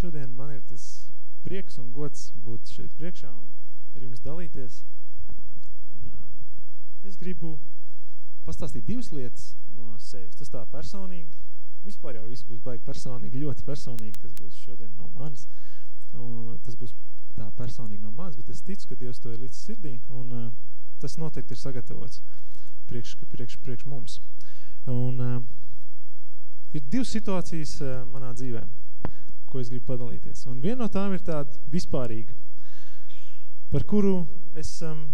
šodien man ir tas prieks un gods būt šeit priekšā un ar jums dalīties. Un, uh, es gribu pastāstīt divas lietas no sevis. Tas tā personīgi. Vispār jau viss būs baigi personīgi, ļoti personīgi, kas būs šodien no manis. Un tas būs tā personīgi no manis, bet es ticu, ka Dievs to ir līdz sirdī un uh, tas noteikti ir sagatavots priekš, priekš, priekš mums. Un uh, ir divas situācijas uh, manā dzīvē, ko es gribu padalīties. Un viena no tām ir tāda vispārīga, par kuru es um,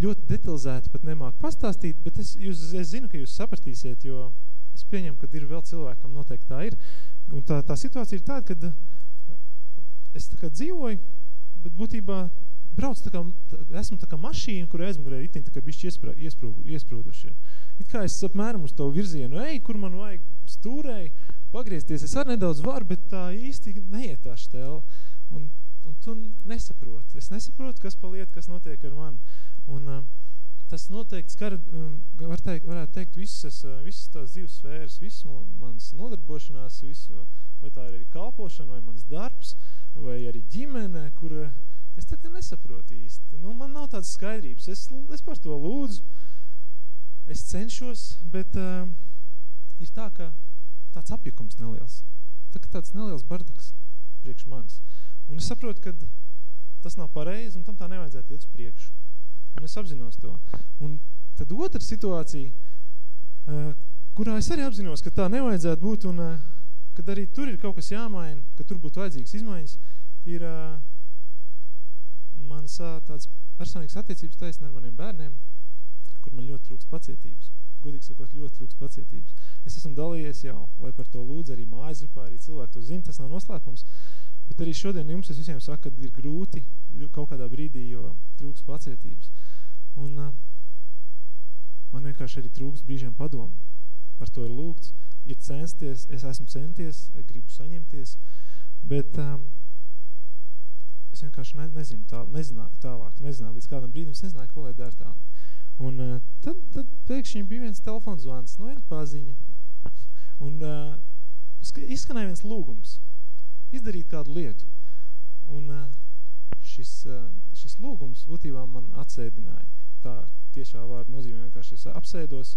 ļoti detalizēti pat nemāku pastāstīt, bet es, jūs, es zinu, ka jūs sapratīsiet, jo es pieņemu, ka ir vēl cilvēkam noteikti tā ir. Un tā, tā situācija ir tāda, kad es tā kā dzīvoju, bet būtībā brauc tā kā, tā, esmu tā kā mašīna, kur aizmugurē ritiņi tā kā bišķi iesprū, iesprū, iesprūduši. It kā es apmēram uz to virzienu, ej, kur man vajag stūrēji, pagriezties, es arī nedaudz varu, bet tā īsti neiet tā štēla. Un, un tu nesaproti. Es nesaprotu, kas paliet, kas notiek ar mani. Un uh, tas noteikti skar, um, var teikt, varētu teikt, visas, uh, visas tās dzīves sfēras, visas manas nodarbošanās, visu, vai tā ir kalpošana, vai mans darbs, vai arī ģimene, kur es tā kā nesaprotu īsti. Nu, man nav tādas skaidrības. Es, es par to lūdzu, es cenšos, bet uh, ir tā, ka tāds apjukums neliels. Tā kā tāds neliels bardaks priekš manis. Un es saprotu, ka tas nav pareizi, un tam tā nevajadzētu iet uz priekšu. Un es apzinos to. Un tad otra situācija, uh, kurā es arī apzinos, ka tā nevajadzētu būt, un uh, kad arī tur ir kaut kas jāmaina, ka tur būtu vajadzīgas izmaiņas, ir uh, mans tāds personīgas attiecības taisni ar maniem bērniem, kur man ļoti trūkst pacietības. Godīgi sakot, ļoti trūkst pacietības. Es esmu dalījies jau, lai par to lūdzu arī mājas grupā, arī cilvēki to zina, tas nav noslēpums. Bet arī šodien jums es visiem saku, ka ir grūti kaut kādā brīdī, jo trūks pacietības. Un uh, man vienkārši arī trūks brīžiem padomu. Par to ir lūgts, ir censties, es esmu centies, gribu saņemties, bet um, es vienkārši ne, nezinu, tā, nezināju tālāk, nezināju, līdz kādam brīdim es nezināju, ko lai dara tālāk. Un uh, tad, tad pēkšņi bija viens telefons zvans, no viena paziņa. Un uh, izskanēja viens lūgums izdarīt kādu lietu. Un uh, šis, uh, šis lūgums būtībā man atsēdināja. Tā tiešā vārda nozīmē vienkārši es apsēdos.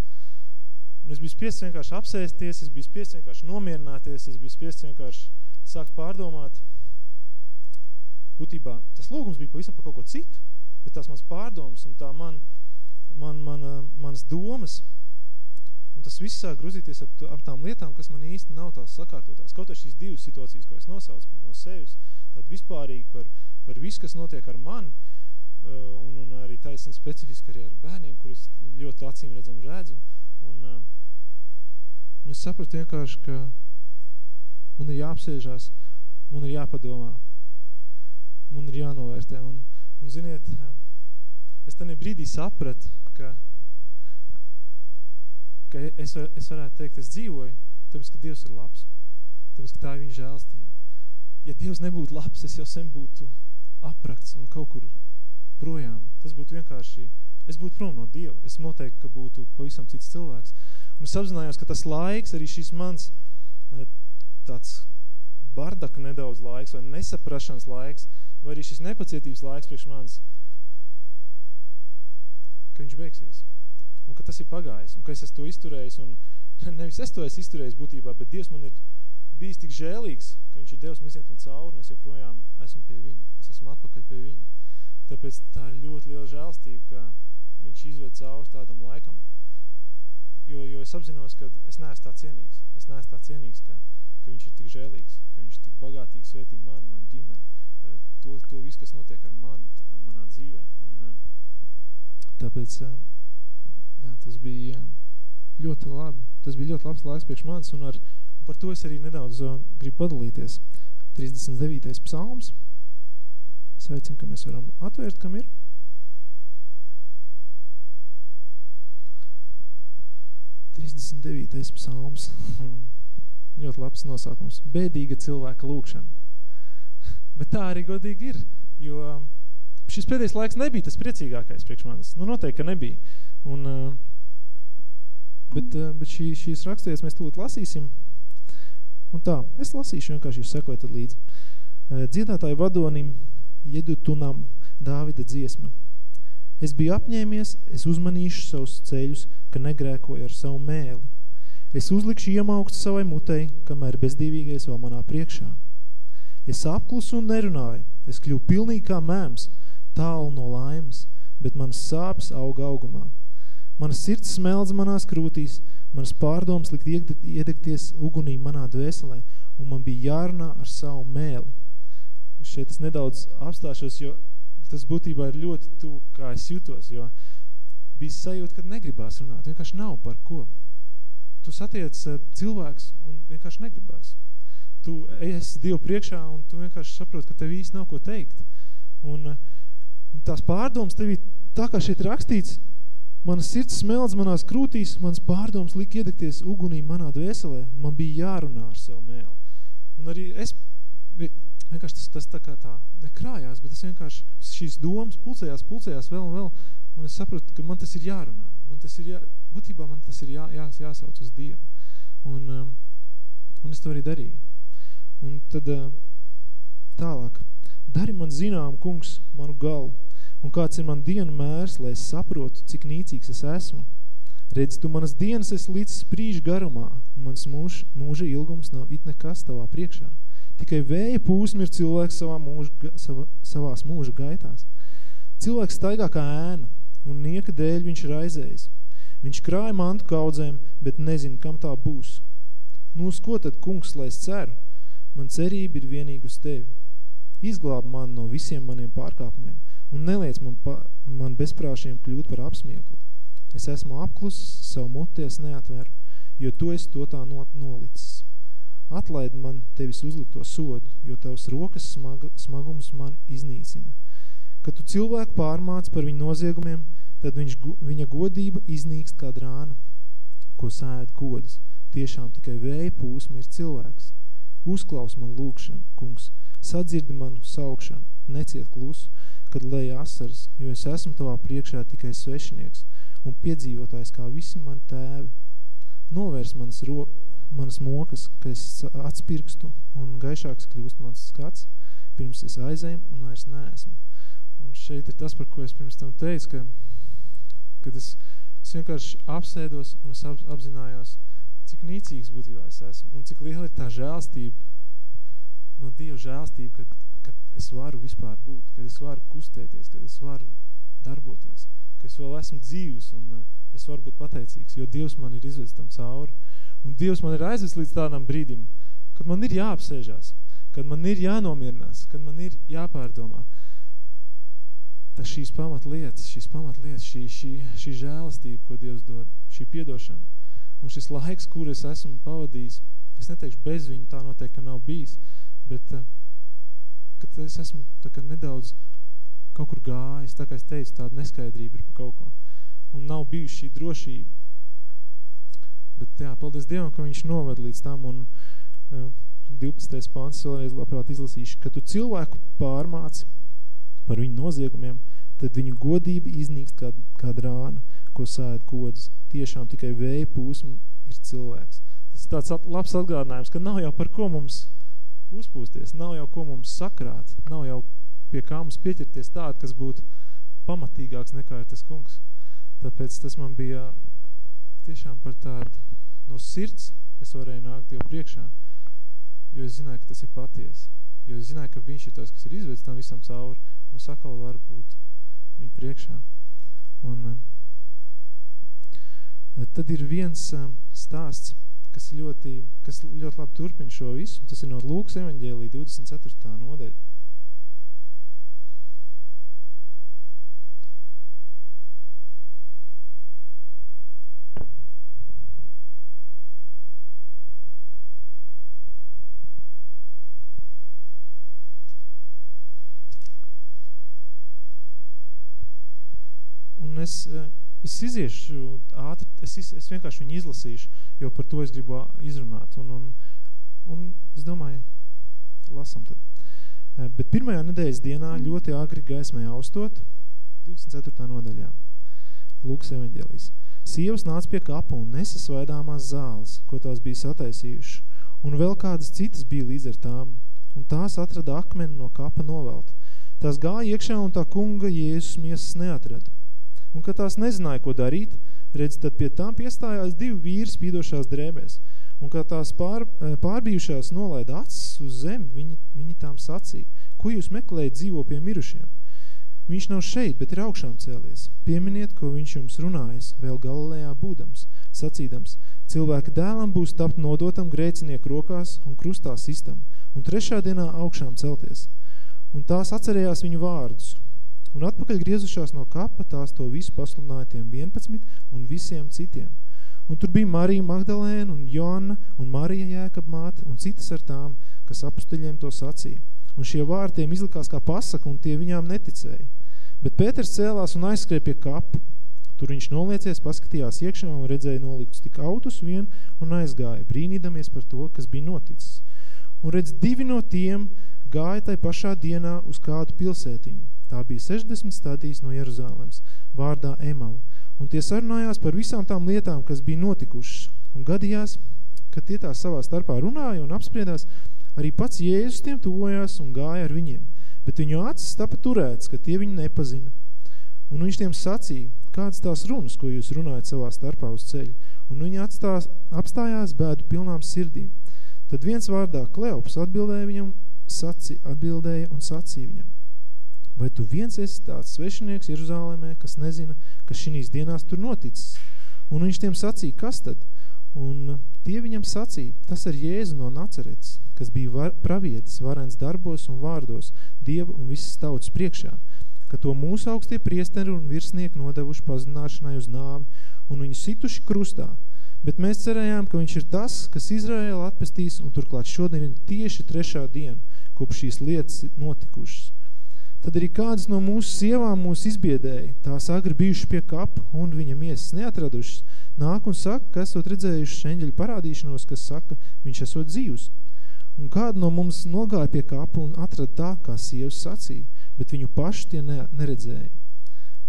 Un es biju spiests vienkārši apsēsties, es biju spiests vienkārši nomierināties, es biju spiests vienkārši sākt pārdomāt. Būtībā tas lūgums bija pavisam par kaut ko citu, bet tās mans pārdomas un tā man, man, man, manas domas Un tas viss sāk grozīties ap, ap tām lietām, kas man īsti nav tās sakārtotās. Kaut ar šīs divas situācijas, ko es nosaucu no sevis, tāda vispārīgi par, par visu, kas notiek ar mani, uh, un, un arī taisni specifiski arī ar bērniem, kurus ļoti acīm redzam redzu. Un, uh, un es sapratu vienkārši, ka man ir jāapsēžās, man ir jāpadomā, man ir jānovērtē. Un, un ziniet, es tādā brīdī sapratu, ka ka es, var, es varētu teikt, es dzīvoju, tāpēc, ka Dievs ir labs, tāpēc, ka tā ir viņa žēlstība. Ja Dievs nebūtu labs, es jau sen būtu aprakts un kaut kur projām. Tas būtu vienkārši, es būtu prom no Dieva. Es noteikti, ka būtu pavisam cits cilvēks. Un es apzinājos, ka tas laiks, arī šis mans eh, tāds bardaka nedaudz laiks vai nesaprašanas laiks, vai arī šis nepacietības laiks priekš manis, ka viņš beigsies un ka tas ir pagājis, un ka es esmu to izturējis, un nevis es to esmu izturējis būtībā, bet Dievs man ir bijis tik žēlīgs, ka viņš ir Dievs iziet man cauri, un es joprojām esmu pie viņa, es esmu atpakaļ pie viņa. Tāpēc tā ir ļoti liela žēlstība, ka viņš izved cauri tādam laikam, jo, jo es apzinos, ka es neesmu tā cienīgs, es neesmu tā cienīgs, ka, ka viņš ir tik žēlīgs, ka viņš tik bagātīgi svētī mani, man ģimeni, eh, to, to visu, kas notiek ar mani, manā dzīvē. Tāpēc jā, tas bija ļoti labi. Tas bija ļoti labs laiks priekš manis, un ar, par to es arī nedaudz gribu padalīties. 39. psalms. Es aicinu, ka mēs varam atvērt, kam ir. Trīsdesmit devītais psalms. ļoti labs nosākums. Bēdīga cilvēka lūkšana. Bet tā arī godīgi ir, jo šis pēdējais laiks nebija tas priecīgākais priekš manis. Nu, noteikti, ka nebija. Un, eh, bet, eh, bet šī, šīs raksturies mēs tūlīt lasīsim. Un tā, es lasīšu vienkārši, jūs sekojat tad līdzi. Dziedātāju vadonim Jedutunam Dāvida dziesma. Es biju apņēmies, es uzmanīšu savus ceļus, ka negrēkoju ar savu mēli. Es uzlikšu iemaukstu savai mutei, kamēr bezdīvīgais vēl manā priekšā. Es apklusu un nerunāju, es kļuvu pilnīgi kā mēms, tālu no laimes, bet manas sāpes auga augumā. Manas sirds smeldz manās krūtīs, manas pārdomas likt iedegties ugunī manā dvēselē, un man bija jārunā ar savu mēli. Šeit es nedaudz apstāšos, jo tas būtībā ir ļoti tu, kā es jutos, jo bija sajūta, ka negribās runāt, vienkārši nav par ko. Tu satiec eh, cilvēks un vienkārši negribās. Tu esi Dievu priekšā un tu vienkārši saproti, ka tev īsti nav ko teikt. Un, eh, un tās pārdomas tev tā kā šeit rakstīts, manas sirds smeldz manās krūtīs, manas pārdomas lika iedegties ugunī manā dvēselē, un man bija jārunā ar savu mēlu. Un arī es vienkārši tas, tas tā kā tā nekrājās, bet es vienkārši šīs domas pulcējās, pulcējās vēl un vēl, un es sapratu, ka man tas ir jārunā. Man tas ir jā, būtībā man tas ir jā, jā, jāsauc uz Dievu. Un, um, un es to arī darīju. Un tad uh, tālāk. Dari man zinām, kungs, manu galu, un kāds ir man dienu mērs, lai es saprotu, cik nīcīgs es esmu. Redz, tu manas dienas esi līdz sprīžu garumā, un mans mūž, mūža ilgums nav it nekas tavā priekšā. Tikai vēja pūsmi ir cilvēks savā mūža, savā, savās mūža gaitās. Cilvēks staigā kā ēna, un nieka dēļ viņš raizējas. Viņš krāja mantu kaudzēm, bet nezina, kam tā būs. Nu, uz ko tad, kungs, lai es ceru? Man cerība ir vienīgi uz tevi. Izglāb man no visiem maniem pārkāpumiem un neliec man, pa, man bezprāšiem kļūt par apsmieklu. Es esmu apklusis, savu muties neatveru, jo tu esi to tā not, nolicis. Atlaid man tevis uzlikto sodu, jo tavs rokas smag, smagums man iznīcina. Kad tu cilvēku pārmāc par viņu noziegumiem, tad viņš, viņa godība iznīkst kā drāna, ko sēd godas. Tiešām tikai vēja pūsma ir cilvēks. Uzklaus man lūkšanu, kungs, sadzirdi manu saukšanu, neciet klusu, kad lēja asars, jo es esmu tavā priekšā tikai svešinieks un piedzīvotājs kā visi mani tēvi. Novērs manas ro, manas mokas, ka es atspirkstu un gaišāks kļūst mans skats, pirms es aizēju un vairs neesmu. Un šeit ir tas, par ko es pirms tam teicu, ka, kad es, es vienkārši apsēdos un es ap, apzinājos, cik nīcīgs būtībā es esmu un cik liela ir tā žēlstība, no Dieva žēlstība, kad, kad es varu vispār būt, kad es varu kustēties, kad es varu darboties, ka es vēl esmu dzīvs un uh, es varu būt pateicīgs, jo Dievs man ir izvedis tam cauri. Un Dievs man ir aizvis līdz tādam brīdim, kad man ir jāapsēžās, kad man ir jānomierinās, kad man ir jāpārdomā. Tas šīs pamatlietas, šīs pamatlietas, šī, šī, šī žēlastība, ko Dievs dod, šī piedošana. Un šis laiks, kur es esmu pavadījis, es neteikšu bez viņu, tā noteikti, nav bijis, bet eh, kad es esmu tā kā nedaudz kaut kur gājis, tā kā es teicu, tāda neskaidrība ir pa kaut ko. Un nav bijuši šī drošība. Bet jā, paldies Dievam, ka viņš noved līdz tam un uh, 12. pāns vēlreiz labprāt izlasīšu, ka tu cilvēku pārmāci par viņu noziegumiem, tad viņu godība iznīkst kā, kā drāna, ko sēd godas. Tiešām tikai vēja pūsma ir cilvēks. Tas ir tāds labs atgādinājums, ka nav jau par ko mums uzpūsties, nav jau ko mums sakrāt, nav jau pie kā mums pieķerties tādu, kas būtu pamatīgāks nekā ir tas kungs. Tāpēc tas man bija tiešām par tādu no sirds es varēju nākt Dievu priekšā, jo es zināju, ka tas ir patiesi. Jo es zināju, ka viņš ir tas, kas ir izvedis tam visam cauri, un es atkal varu būt viņu priekšā. Un uh, tad ir viens uh, stāsts, kas ļoti, kas ļoti labi turpina šo visu, tas ir no Lūkas evaņģēlī 24. nodeļa. un es, eh, es iziešu ātri, es, es vienkārši viņu izlasīšu, jo par to es gribu izrunāt. Un, un, un es domāju, lasam tad. Eh, bet pirmajā nedēļas dienā ļoti agri gaismai austot, 24. nodaļā, Lūks evaņģēlijas. Sievas nāca pie kapa un nesa svaidāmās zāles, ko tās bija sataisījuši, un vēl kādas citas bija līdz ar tām, un tās atrada akmeni no kapa novelt. Tās gāja iekšā, un tā kunga Jēzus miesas neatrada. Un, kad tās nezināja, ko darīt, redz, tad pie tām piestājās divi vīri spīdošās drēbēs, un, kad tās pār, eh, pārbijušās nolaida acis uz zemi, viņi, viņi tām sacīja, ko jūs meklējat dzīvo pie mirušiem? Viņš nav šeit, bet ir augšām cēlies. Pieminiet, ko viņš jums runājas, vēl Galilejā būdams, sacīdams, cilvēka dēlam būs tapt nodotam grēcinieku rokās un krustā sistam, un trešā dienā augšām celties. Un tās atcerējās viņu vārdus, un atpakaļ griezušās no kapa, tās to visu pasludināja tiem 11 un visiem citiem. Un tur bija Marija Magdalēna un Joanna un Marija Jēkab māte un citas ar tām, kas apustuļiem to sacīja. Un šie vārdi tiem izlikās kā pasaka, un tie viņām neticēja. Bet Pēters cēlās un aizskrēja pie kapa. Tur viņš noliecies, paskatījās iekšā un redzēja noliktus tik autus vien un aizgāja, brīnīdamies par to, kas bija noticis. Un redz, divi no tiem gāja tai pašā dienā uz kādu pilsētiņu. Tā bija 60 stadijas no Jeruzālems, vārdā Emau. Un tie sarunājās par visām tām lietām, kas bija notikušas. Un gadījās, ka tie tā savā starpā runāja un apspriedās, arī pats Jēzus tiem tuvojās un gāja ar viņiem bet viņu acis tapa turēts, ka tie viņu nepazina. Un viņš tiem sacīja, kādas tās runas, ko jūs runājat savā starpā uz ceļu, un viņi atstās, apstājās bēdu pilnām sirdīm. Tad viens vārdā Kleops atbildēja viņam, saci, atbildēja un sacīja viņam, vai tu viens esi tāds svešinieks Jeruzālēmē, kas nezina, kas šīs dienās tur noticis? Un viņš tiem sacīja, kas tad? Un tie viņam sacīja, tas ir Jēzu no Nacerets, kas bija var, pravietis, varens darbos un vārdos, Dieva un visas tautas priekšā, ka to mūsu augstie priesteri un virsnieki nodevuši pazināšanai uz nāvi un viņu situši krustā. Bet mēs cerējām, ka viņš ir tas, kas Izraēla atpestīs, un turklāt šodien ir tieši trešā diena, kopš šīs lietas notikušas. Tad arī kādas no mūsu sievām mūs izbiedēja, tās agri bijuši pie kapa un viņa miesas neatradušas, nāk un saka, ka esot redzējuši eņģeļu parādīšanos, kas saka, viņš esot dzīvs. Un kāda no mums nogāja pie kapa un atrada tā, kā sievas sacīja, bet viņu paši tie ne, neredzēja.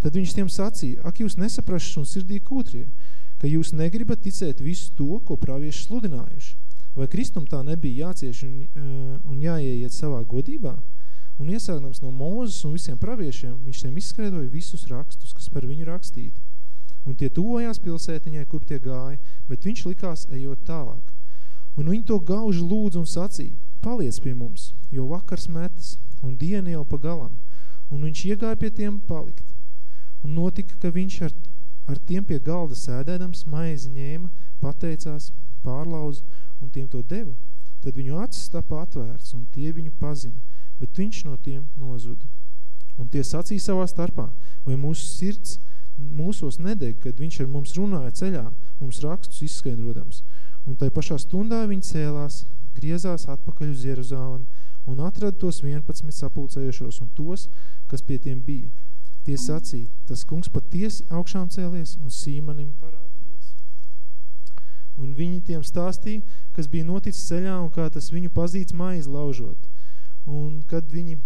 Tad viņš tiem sacīja, ak jūs nesaprašas un sirdī kūtrie, ka jūs negribat ticēt visu to, ko pravieši sludinājuši. Vai Kristum tā nebija jācieš un, eh, un jāieiet savā godībā? Un iesākdams no Mūzes un visiem praviešiem, viņš tiem izskaidoja visus rakstus, kas par viņu rakstīti. Un tie tuvojās pilsētiņai, kur tie gāja, bet viņš likās ejot tālāk. Un viņi to gauži lūdzu un sacīja, paliec pie mums, jo vakars metas un diena jau pa galam. Un viņš iegāja pie tiem palikt. Un notika, ka viņš ar, ar tiem pie galda sēdēdams maizi ņēma, pateicās, pārlauza un tiem to deva. Tad viņu acis tapa atvērts un tie viņu pazina, bet viņš no tiem nozuda. Un tie sacīja savā starpā, vai mūsu sirds mūsos nedeg, kad viņš ar mums runāja ceļā, mums rakstus izskaidrodams. Un tai pašā stundā viņi cēlās, griezās atpakaļ uz Jeruzālem un atrada tos 11 sapulcējušos un tos, kas pie tiem bija. Tie sacīja, tas kungs patiesi augšām cēlies un Sīmanim parādījies. Un viņi tiem stāstīja, kas bija noticis ceļā un kā tas viņu pazīts maizi laužot. Un kad viņi e,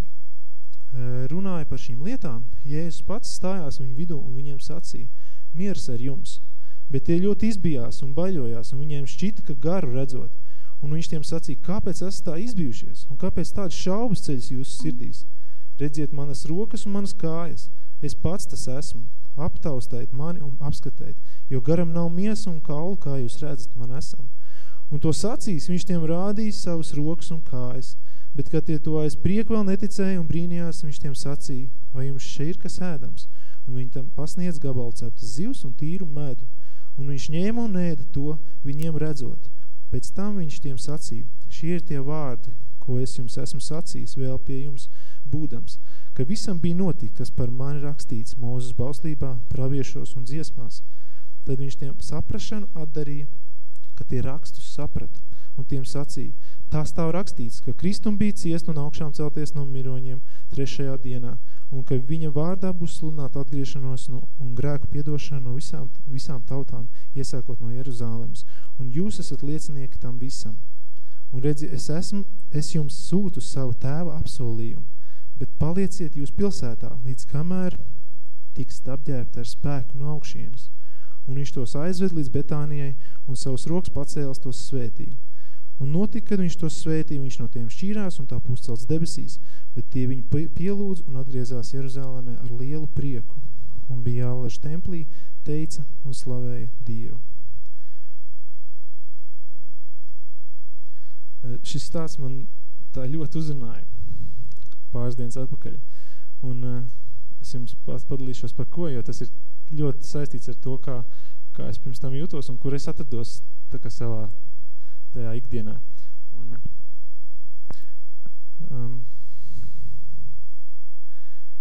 runāja par šīm lietām, Jēzus pats stājās viņu vidū un viņiem sacīja, miers ar jums – Bet tie ļoti izbijās un baļojās, un viņiem šķita, ka garu redzot. Un viņš tiem sacīja, kāpēc esat tā izbijušies, un kāpēc tādas šaubas ceļas jūsu sirdīs? Redziet manas rokas un manas kājas, es pats tas esmu, aptaustēt mani un apskatēt, jo garam nav miesa un kaulu, kā jūs redzat, man esam. Un to sacīs, viņš tiem rādīs savas rokas un kājas, bet, kad tie to aiz prieku vēl neticēja un brīnījās, viņš tiem sacīja, vai jums šeit ir kas ēdams? Un viņi tam pasniedz gabalu ceptas zivs un tīru medu un viņš ņēma un ēda to, viņiem redzot. Pēc tam viņš tiem sacīja, šie ir tie vārdi, ko es jums esmu sacījis vēl pie jums būdams, ka visam bija notikt, kas par mani rakstīts Mūzes bauslībā, praviešos un dziesmās. Tad viņš tiem saprašanu atdarīja, ka tie rakstus saprata, un tiem sacīja, tā stāv rakstīts, ka Kristum bija ciest un augšām celties no miroņiem trešajā dienā, un ka viņa vārdā būs sludināt atgriešanos no, un grēku piedošanu no visām, visām tautām, iesākot no Jeruzālemes. Un jūs esat liecinieki tam visam. Un redzi, es, esmu, es jums sūtu savu tēva apsolījumu, bet palieciet jūs pilsētā, līdz kamēr tiks apģērbta ar spēku no augšienes. Un viņš tos aizved līdz Betānijai un savus rokas pacēlas tos svētīja. Un notika, kad viņš tos svētīja, viņš no tiem šķīrās un tā puscelts debesīs, bet tie viņu pielūdz un atgriezās Jeruzālēmē ar lielu prieku un bija jālaž templī, teica un slavēja Dievu. Šis stāsts man tā ļoti uzrunāja pāris dienas atpakaļ. Un uh, es jums padalīšos par ko, jo tas ir ļoti saistīts ar to, kā, kā es pirms tam jūtos un kur es atrados tā kā savā tajā ikdienā. Un, um,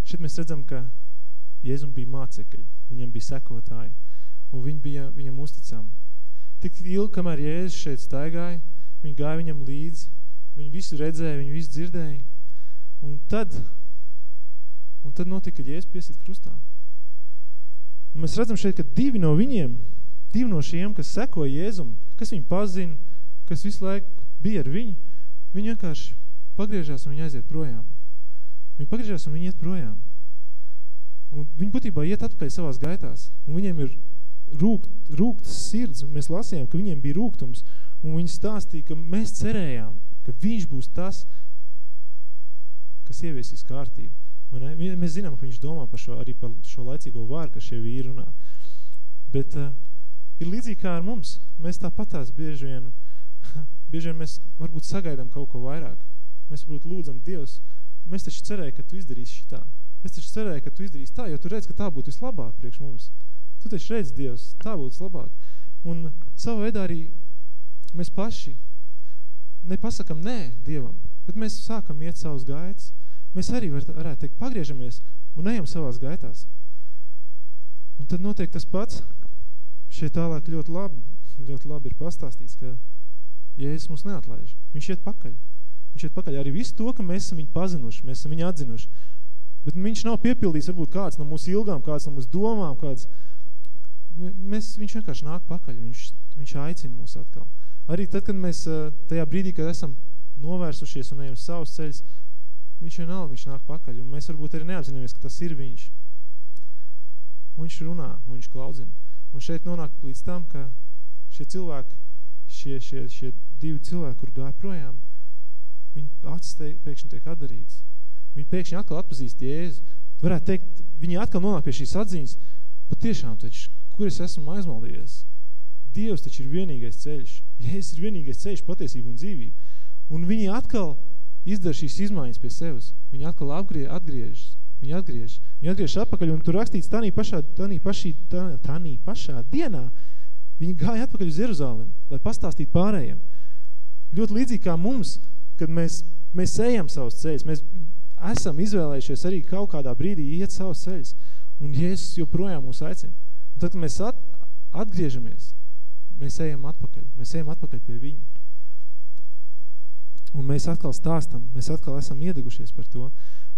šeit mēs redzam, ka Jēzum bija mācekļi, viņam bija sekotāji, un viņi bija viņam uzticami. Tik ilgi, kamēr Jēzus šeit staigāja, viņi gāja viņam līdzi, viņi visu redzēja, viņi visu dzirdēja, un tad, un tad notika, kad Jēzus piesit krustā. Un mēs redzam šeit, ka divi no viņiem, divi no šiem, kas seko Jēzum, kas viņu pazina, kas visu laiku bija ar viņu, viņi vienkārši pagriežās un viņi aiziet projām. Viņi pagriežās un viņi iet projām. Un viņi būtībā iet atpakaļ savās gaitās. Un viņiem ir rūkt, rūktas sirds. Mēs lasījām, ka viņiem bija rūgtums. Un viņi stāstīja, ka mēs cerējām, ka viņš būs tas, kas ieviesīs kārtību. Ne? Mēs zinām, ka viņš domā par šo, arī par šo laicīgo vāru, ka šie vīri runā. Bet uh, ir līdzīgi kā ar mums. Mēs tāpatās bieži vien bieži vien mēs varbūt sagaidām kaut ko vairāk. Mēs varbūt lūdzam Dievs, mēs taču cerēja, ka tu izdarīsi šitā. Es taču cerēju, ka tu izdarīsi tā, jo tu redz, ka tā būtu vislabāk priekš mums. Tu taču redz, Dievs, tā būtu vislabāk. Un savā veidā arī mēs paši nepasakam nē Dievam, bet mēs sākam iet savus gaitas. Mēs arī var, varētu teikt, pagriežamies un ejam savās gaitās. Un tad notiek tas pats. Šeit tālāk ļoti labi, ļoti labi ir pastāstīts, ka Jēzus mums neatlaiž. Viņš iet pakaļ. Viņš iet pakaļ arī visu to, ka mēs esam viņu pazinuši, mēs esam viņu atzinuši. Bet viņš nav piepildījis varbūt kāds no mūsu ilgām, kāds no mūsu domām, kāds. Mēs, viņš vienkārši nāk pakaļ, viņš, viņš aicina mūs atkal. Arī tad, kad mēs tajā brīdī, kad esam novērsušies un ejam savus ceļus, viņš vienalga, viņš nāk pakaļ. Un mēs varbūt arī neapzināmies, ka tas ir viņš. Un viņš runā, un viņš klaudzina. Un šeit nonāk līdz tam, ka šie cilvēki šie, šie, šie divi cilvēki, kur gāja projām, viņi acis te, pēkšņi tiek atdarīts. Viņi pēkšņi atkal atpazīst Jēzu. Varētu teikt, viņi atkal nonāk pie šīs atziņas, patiešām taču, kur es esmu aizmaldījies? Dievs taču ir vienīgais ceļš. Jēzus ir vienīgais ceļš, patiesība un dzīvība. Un viņi atkal izdara šīs izmaiņas pie sevis. Viņi atkal apgrie, atgriežas. Viņi atgriež. Viņi atgriež atpakaļ, un tur rakstīts tanī pašā, tanī pašī, tanī pašā dienā, Viņi gāja atpakaļ uz Jeruzālem, lai pastāstītu pārējiem. Ļoti līdzīgi kā mums, kad mēs, mēs ejam savus ceļus, mēs esam izvēlējušies arī kaut kādā brīdī iet savus ceļus, un Jēzus joprojām mūs aicina. Un tad, kad mēs at, atgriežamies, mēs ejam atpakaļ, mēs ejam atpakaļ pie viņa. Un mēs atkal stāstam, mēs atkal esam iedegušies par to.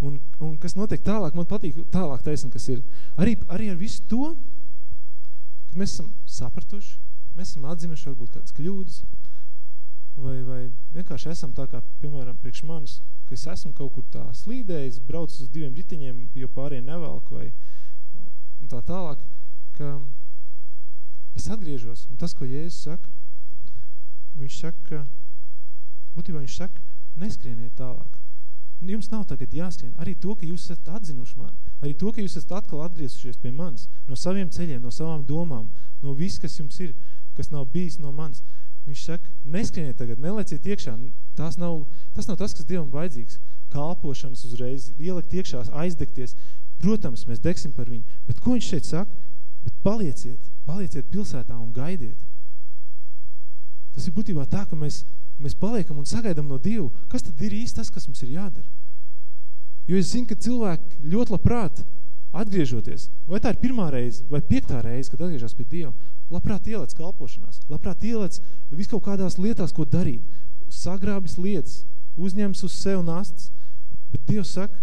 Un, un kas notiek tālāk, man patīk tālāk taisn, kas ir. Arī, arī ar visu to, Kad mēs esam sapratuši, mēs esam atzinuši varbūt kādas kļūdas, vai, vai vienkārši esam tā kā, piemēram, priekš manis, ka es esmu kaut kur tā slīdējis, braucis uz diviem ritiņiem, jo pārējie nevelku, vai un tā tālāk, ka es atgriežos, un tas, ko Jēzus saka, viņš saka, ka, būtībā viņš saka, neskrieniet tālāk. Jums nav tagad jāskrien. Arī to, ka jūs esat atzinuši mani, Arī to, ka jūs esat atkal atgriezušies pie manis, no saviem ceļiem, no savām domām, no viss, kas jums ir, kas nav bijis no manis. Viņš saka, neskrieniet tagad, neleciet iekšā. Tās nav, tas nav tas, kas Dievam vajadzīgs. Kalpošanas uzreiz, ielikt iekšā, aizdegties. Protams, mēs degsim par viņu. Bet ko viņš šeit saka? Bet palieciet, palieciet pilsētā un gaidiet. Tas ir būtībā tā, ka mēs, mēs paliekam un sagaidam no Dievu. Kas tad ir īsti tas, kas mums ir jādara? Jo es zinu, ka cilvēki ļoti labprāt atgriežoties, vai tā ir pirmā reize, vai piektā reize, kad atgriežās pie Dieva, labprāt ielec kalpošanās, labprāt ielec vis kaut kādās lietās, ko darīt, sagrābis lietas, uzņems uz sev nastas, bet Dievs saka,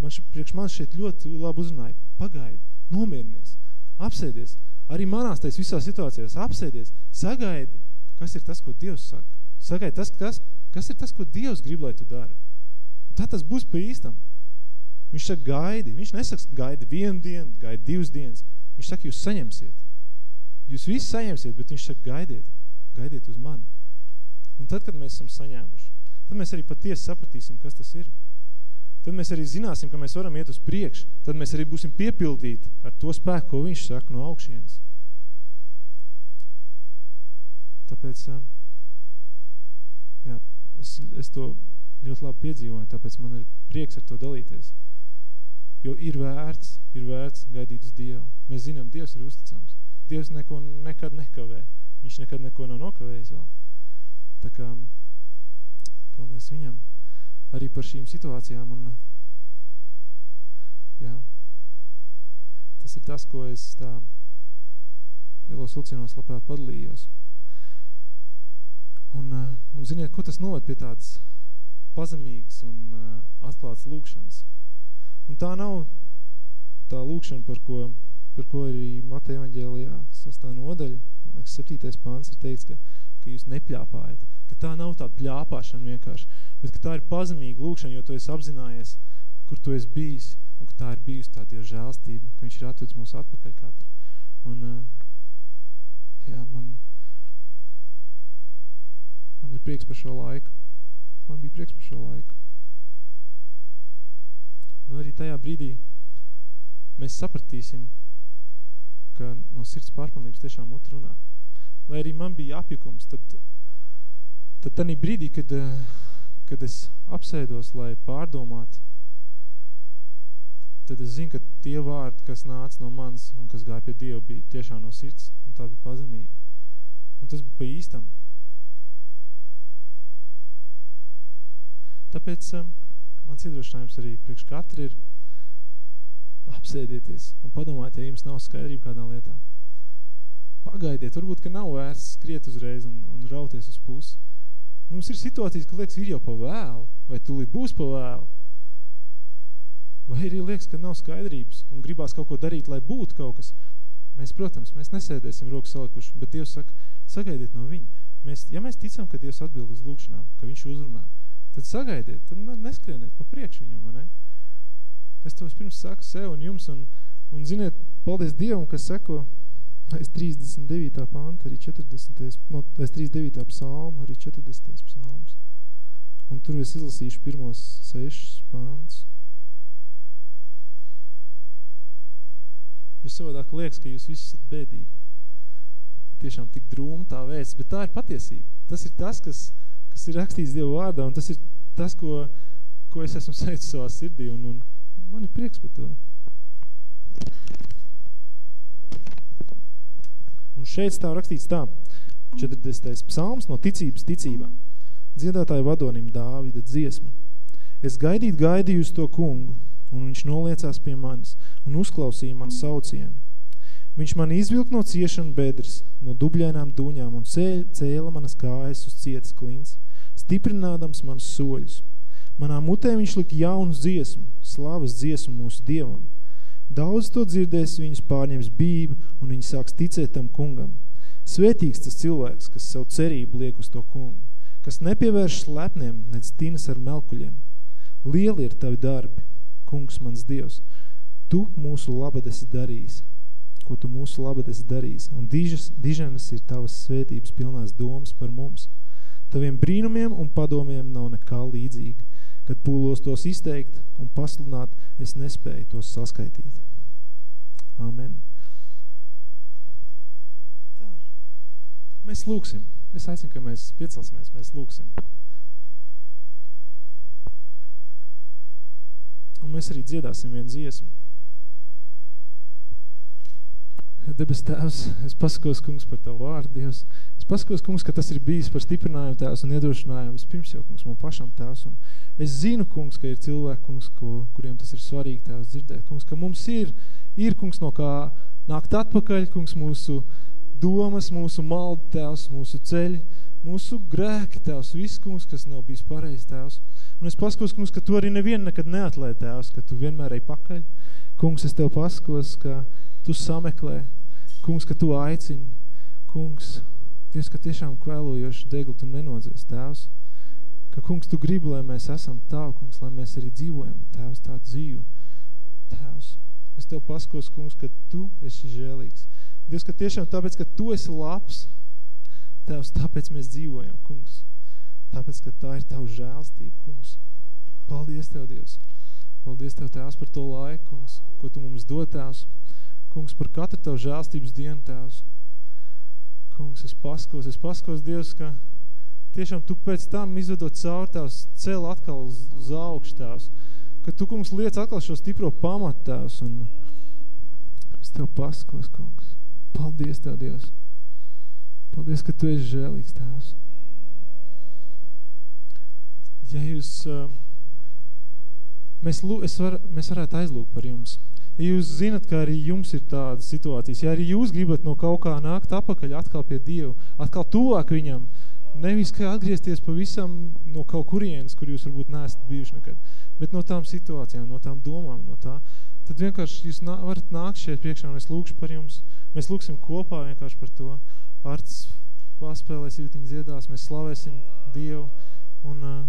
man š, priekš man šeit ļoti labi uzrunāja, pagaidi, nomierinies, apsēdies, arī manās tais visās situācijās, apsēdies, sagaidi, kas ir tas, ko Dievs saka, sagaidi tas, kas, kas ir tas, ko Dievs grib, lai tu dari. Tā tas būs pa īstam. Viņš saka, gaidi. Viņš nesaka, gaidi vienu dienu, gaidi divas dienas. Viņš saka, jūs saņemsiet. Jūs visi saņemsiet, bet viņš saka, gaidiet. Gaidiet uz mani. Un tad, kad mēs esam saņēmuši, tad mēs arī patiesi sapratīsim, kas tas ir. Tad mēs arī zināsim, ka mēs varam iet uz priekšu. Tad mēs arī būsim piepildīti ar to spēku, ko viņš saka no augšienes. Tāpēc jā, es, es to ļoti labi piedzīvoju, tāpēc man ir prieks ar to dalīties. Jo ir vērts, ir vērts gaidīt uz Dievu. Mēs zinām, Dievs ir uzticams. Dievs neko nekad nekavē. Viņš nekad neko nav nokavējis vēl. Tā kā, paldies viņam arī par šīm situācijām. Un, jā, tas ir tas, ko es tā lielos vilcienos labprāt padalījos. Un, un ziniet, ko tas noved pie tādas pazemīgas un uh, atklātas lūkšanas. Un tā nav tā lūkšana, par ko, par ko arī Mateja evaņģēlijā sastā nodaļa, man liekas, septītais pāns ir teikts, ka, ka jūs nepļāpājat, ka tā nav tāda pļāpāšana vienkārši, bet ka tā ir pazemīga lūkšana, jo tu esi apzinājies, kur tu esi bijis, un ka tā ir bijusi tā Dieva žēlstība, ka viņš ir atvedis mūs atpakaļ katru. Un, uh, jā, man, man ir prieks par šo laiku. Man bija prieks par šo laiku. Un arī tajā brīdī mēs sapratīsim, ka no sirds pārpilnības tiešām mut runā. Lai arī man bija apjukums, tad, tad tanī brīdī, kad, kad es apsēdos, lai pārdomātu, tad es zinu, ka tie vārdi, kas nāca no manis un kas gāja pie Dieva, bija tiešām no sirds, un tā bija pazemība. Un tas bija pa īstam. Tāpēc um, mans iedrošinājums arī priekš katru ir apsēdieties un padomāt, ja jums nav skaidrība kādā lietā. Pagaidiet, varbūt, ka nav vērts skriet uzreiz un, un rauties uz pusi. Mums ir situācijas, ka liekas, ir jau pa vēlu, vai tūlīt būs pa vēlu. Vai arī liekas, ka nav skaidrības un gribās kaut ko darīt, lai būtu kaut kas. Mēs, protams, mēs nesēdēsim roku salikuši, bet Dievs saka, sagaidiet no viņa. Mēs, ja mēs ticam, ka Dievs atbild uz lūkšanām, ka viņš uzrunā, tad sagaidiet, tad neskrieniet pa priekšu viņam, ne? Es to pirms saku sev un jums, un, un ziniet, paldies Dievam, kas seko aiz 39. panta, arī 40. No, aiz 39. psalma, arī 40. psalms. Un tur es izlasīšu pirmos sešus pants. Jūs savādāk liekas, ka jūs visi esat bēdīgi. Tiešām tik drūma tā vēsts, bet tā ir patiesība. Tas ir tas, kas, kas ir rakstīts Dieva vārdā, un tas ir tas, ko, ko es esmu sajūtis savā sirdī, un, un man ir prieks par to. Un šeit stāv rakstīts tā, 40. psalms no ticības ticībā. Dziedātāju vadonim Dāvida dziesma. Es gaidīt gaidīju uz to kungu, un viņš noliecās pie manis un uzklausīja man saucienu. Viņš man izvilk no ciešana bedres, no dubļainām duņām un cēla manas kājas uz cietas klints stiprinādams manus soļus. Manā mutē viņš lika jaunu dziesmu, slavas dziesmu mūsu Dievam. Daudz to dzirdēs, viņus pārņems bību, un viņi sāks ticēt tam kungam. Svētīgs tas cilvēks, kas savu cerību liek uz to kungu, kas nepievērš slepniem, nec tinas ar melkuļiem. Lieli ir tavi darbi, kungs mans Dievs. Tu mūsu labad esi darījis, ko tu mūsu labad esi darījis, un dižas, diženas ir tavas svētības pilnās domas par mums. Taviem brīnumiem un padomiem nav nekā līdzīgi. Kad pūlos tos izteikt un pasludināt, es nespēju tos saskaitīt. Amen. Mēs lūksim. Es aicinu, ka mēs piecelsimies, mēs lūksim. Un mēs arī dziedāsim vienu dziesmu. Debes tēvs, es pasakos, kungs, par tavu vārdu, Dievs. Es pasakos, kungs, ka tas ir bijis par stiprinājumu tēvs un iedrošinājumu vispirms jau, kungs, man pašam tēvs. Un es zinu, kungs, ka ir cilvēki, kungs, ko, kuriem tas ir svarīgi tēvs dzirdēt. Kungs, ka mums ir, ir, kungs, no kā nākt atpakaļ, kungs, mūsu domas, mūsu maldi tēvs, mūsu ceļi, mūsu grēki tēvs, viss, kungs, kas nav bijis pareizi tēvs. Un es pasakos, kungs, ka tu arī nevienu nekad neatlaid tēvs, ka tu vienmēr ej pakaļ. Kungs, es tev pasakos, ka tu sameklē, kungs, ka tu aicini, kungs, Dievs, ka tiešām kvēlojoši degli tu nenodzies, Tēvs, ka, kungs, tu gribi, lai mēs esam tavu, kungs, lai mēs arī dzīvojam, Tēvs, tā dzīvu. Tēvs, es Tev paskos, kungs, ka Tu esi žēlīgs. Dievs, ka tiešām tāpēc, ka Tu esi labs, Tēvs, tāpēc mēs dzīvojam, kungs. Tāpēc, ka tā ir Tavu žēlstība, kungs. Paldies Tev, Dievs. Paldies Tev, Tēvs, par to laiku, kungs, ko Tu mums dod, Tēvs. Kungs, par katru Tavu žēlstības dienu, Tēvs. Kungs, es paskos, es paskos, Dievs, ka tiešām Tu pēc tam izvedot caur Tēvs, cel atkal uz, augšu, Tēvs. Ka Tu, kungs, liec atkal šo stipro pamatu, Tēvs, un es Tev paskos, kungs. Paldies Tev, Dievs. Paldies, ka Tu esi žēlīgs, Tēvs. Ja jūs... Uh, mēs, var, mēs varētu aizlūgt par jums. Ja jūs zinat, ka arī jums ir tādas situācijas, ja arī jūs gribat no kaut kā nākt apakaļ atkal pie Dievu, atkal tuvāk viņam, nevis kā atgriezties pavisam no kaut kurienes, kur jūs varbūt neesat bijuši nekad, bet no tām situācijām, no tām domām, no tā, tad vienkārši jūs nā, varat nākt šeit priekšā un es lūkšu par jums. Mēs lūksim kopā vienkārši par to. Arts paspēlēs, jūtiņi dziedās, mēs slavēsim Dievu un uh,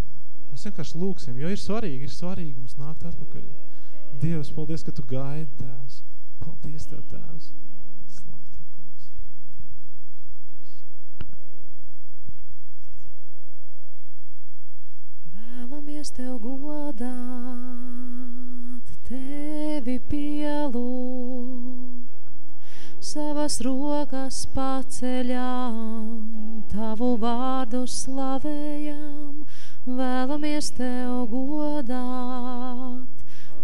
Mēs vienkārši lūksim, jo ir svarīgi, ir svarīgi mums nākt atpakaļ. Dievs, paldies, ka Tu gaidi, Tēvs. Paldies Tev, Tēvs. Slavu Tev, kungs. Vēlamies Tev godāt, Tevi pielūgt, savas rokas paceļām, Tavu vārdu slavējām, vēlamies Tev godāt,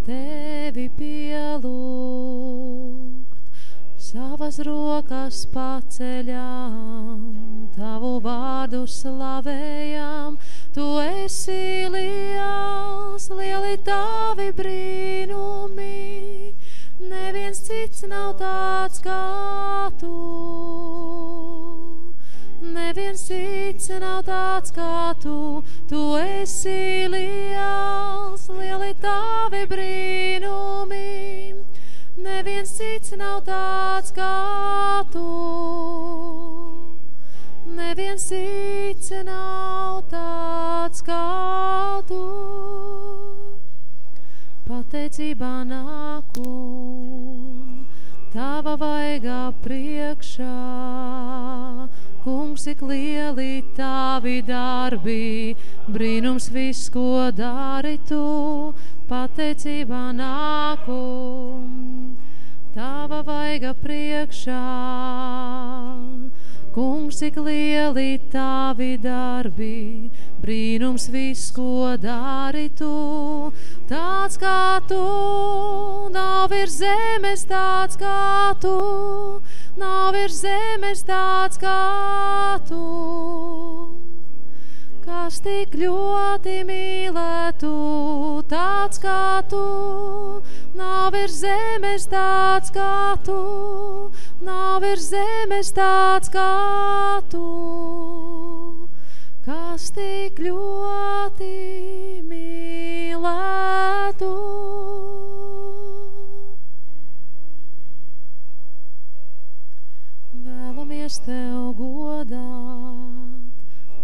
Tevi pielūgt, savas rokas paceļām, Tavu vārdu slavējām, Tu esi liels, lieli Tavi brīnumi, neviens cits nav tāds kā Tu neviens cits nav tāds kā tu, tu esi liels, lieli tavi brīnumi. Neviens cits nav tāds kā tu, neviens cits nav tāds kā tu. Pateicībā nāku, tava vaigā priekšā, Kungs, cik lieli tavi darbi, brīnums viss, ko dari tu, pateicībā nāku. Tava vaiga priekšā. Kungs, cik lieli tavi darbi, brīnums viss, ko dari tu, tāds kā tu, nav virs zemes tāds kā tu, nav virs zemes tāds kā tu, kas tik ļoti mīlētu, tāds kā tu, nav virs zemes tāds kā tu, nav virs zemes tāds kā tu, kas tik ļoti mīlētu. vēlamies Tev godāt,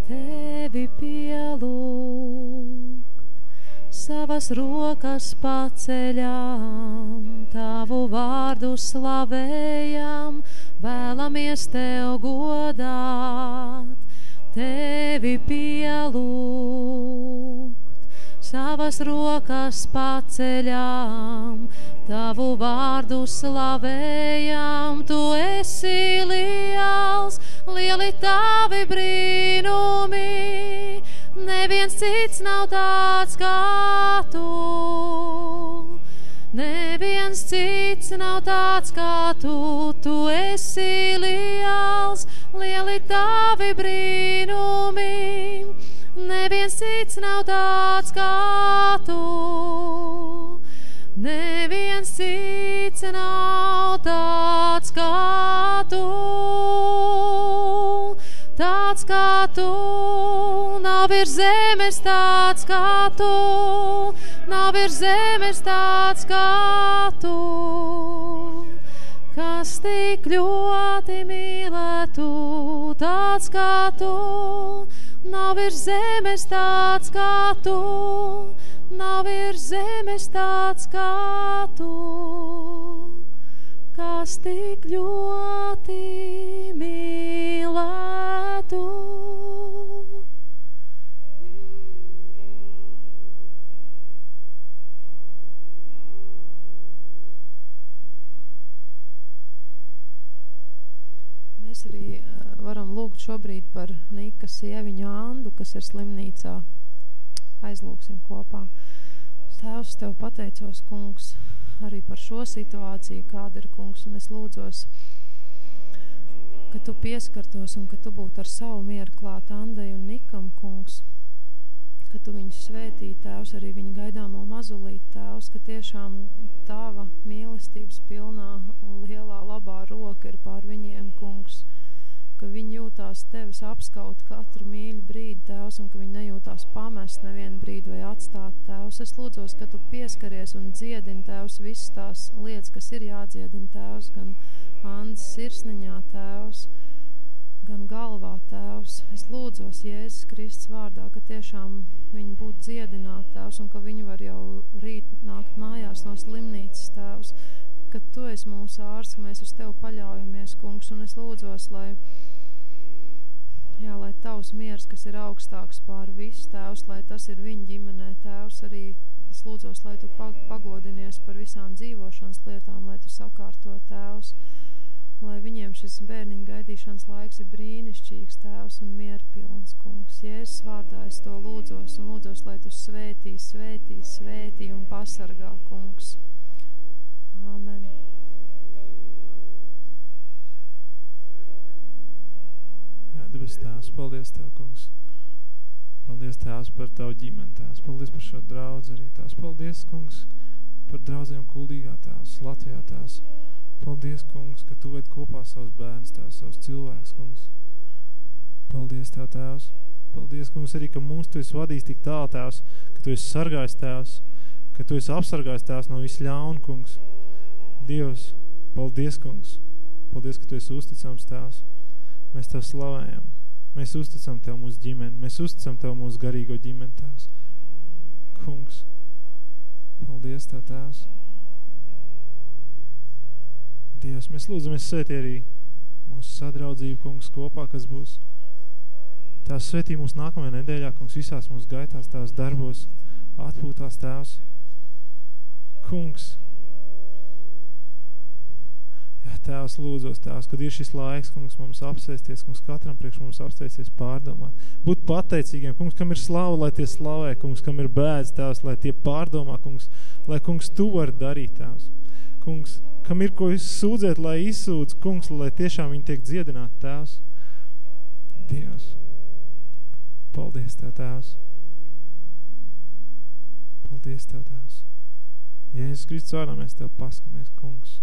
Tevi pielūgt, savas rokas paceļām, Tavu vārdu slavējām, vēlamies Tev godāt, Tevi pielūgt, savas rokas paceļām, Tavu vārdu slavējām, Tu esi liels, lieli Tavi brīnumi, neviens cits nav tāds kā Tu. Neviens cits nav tāds kā Tu, Tu esi liels, lieli Tavi brīnumi, neviens cits nav tāds kā Tu. Neviens cits nav tāds kā tu, tāds kā tu, nav virs zemes tāds kā tu, nav virs zemes tāds kā tu, kas tik ļoti mīlētu, tāds kā tu, nav virs zemes tāds kā tu, nav virs zemes tāds kā tu, kas tik ļoti mīlētu. mēs arī varam lūgt šobrīd par Nika sieviņu Andu, kas ir slimnīcā. Aizlūksim kopā. Tēvs, Tev pateicos, kungs, arī par šo situāciju, kāda ir, kungs, un es lūdzos, ka Tu pieskartos un ka Tu būtu ar savu mieru klāt Andai un Nikam, kungs ka Tu viņus svētī, Tēvs, arī viņu gaidāmo mazulīt, Tēvs, ka tiešām Tava mīlestības pilnā un lielā labā roka ir pār viņiem, kungs, ka viņi jūtās Tevis apskaut katru mīļu brīdi, Tēvs, un ka viņi nejūtās pamest nevienu brīdi vai atstāt, Tēvs. Es lūdzos, ka Tu pieskaries un dziedini, Tēvs, visas tās lietas, kas ir jādziedina, Tēvs, gan Andis sirsniņā, Tēvs, gan galvā, Tēvs. Es lūdzos Jēzus Kristus vārdā, ka tiešām viņi būtu dziedināti, Tēvs, un ka viņi var jau rīt nākt mājās no slimnīcas, Tēvs, ka Tu esi mūsu ārsts, ka mēs uz Tev paļaujamies, kungs, un es lūdzos, lai Jā, lai tavs miers, kas ir augstāks pār visu tēvs, lai tas ir viņa ģimenē tēvs, arī es lūdzos, lai tu pagodinies par visām dzīvošanas lietām, lai tu sakārto tēvs, lai viņiem šis bērniņu gaidīšanas laiks ir brīnišķīgs tēvs un mierpilns, kungs. Jēzus vārdā es to lūdzos un lūdzos, lai tu svētī, svētī, svētī un pasargā, kungs. Āmen. debes tēvs, paldies Tev, kungs. Paldies Tēvs par Tavu ģimeni, Tēvs. Paldies par šo draudzi arī, Tēvs. Paldies, kungs, par draudzēm kuldīgā, Tēvs, Latvijā, Tēvs. Paldies, kungs, ka Tu ved kopā savus bērns, Tēvs, savus cilvēkus, kungs. Paldies Tev, Tēvs. Paldies, kungs, arī, ka mūs Tu esi vadījis tik tālu, Tēvs, ka Tu esi sargājis, Tēvs, ka Tu esi apsargājis, Tēvs, no visu ļaunu, kungs. Dievs, paldies, kungs. Paldies, ka Tu esi uzticams, Tēvs. Mēs Tev slavējam. Mēs uzticam Tev mūsu ģimeni. Mēs uzticam Tev mūsu garīgo ģimeni, Tēvs. Kungs, paldies Tev, Tēvs. Dievs, mēs lūdzamies svētī arī mūsu sadraudzību, kungs, kopā, kas būs. Tēvs svētī mūsu nākamajā nedēļā, kungs, visās mūsu gaitās, Tēvs darbos, atpūtās, Tēvs. Kungs, Jā, tēvs, lūdzos, tēvs, kad ir šis laiks, kungs, mums apsēsties, kungs, katram priekš mums apsēsties pārdomāt. Būt pateicīgiem, kungs, kam ir slava, lai tie slavē, kungs, kam ir bēdz, tēvs, lai tie pārdomā, kungs, lai, kungs, tu var darīt, tēvs. Kungs, kam ir ko sūdzēt, lai izsūdz, kungs, lai tiešām viņi tiek dziedināti, tēvs. Dievs, paldies Tev, tēvs. Paldies Tev, tēvs. Jēzus Kristus vārdā mēs Tev paskamies, kungs.